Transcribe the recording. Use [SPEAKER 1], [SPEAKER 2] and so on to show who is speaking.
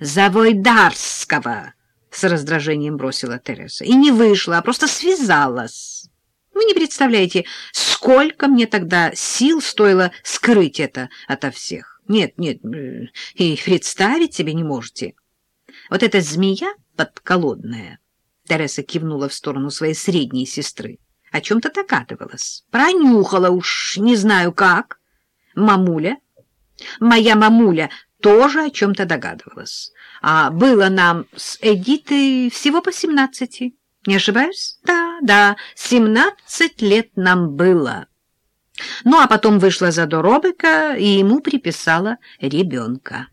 [SPEAKER 1] за Войдарского, — с раздражением бросила Тереса. И не вышла, а просто связалась. Вы не представляете, сколько мне тогда сил стоило скрыть это ото всех. Нет, нет, и представить себе не можете. Вот эта змея подколодная, Тереса кивнула в сторону своей средней сестры, о чем-то догадывалась. Пронюхала уж не знаю как. Мамуля, моя мамуля, тоже о чем-то догадывалась. А было нам с Эдитой всего по семнадцати. Не ошибаюсь? Да, да, семнадцать лет нам было. Ну, а потом вышла за Доробека и ему приписала ребенка.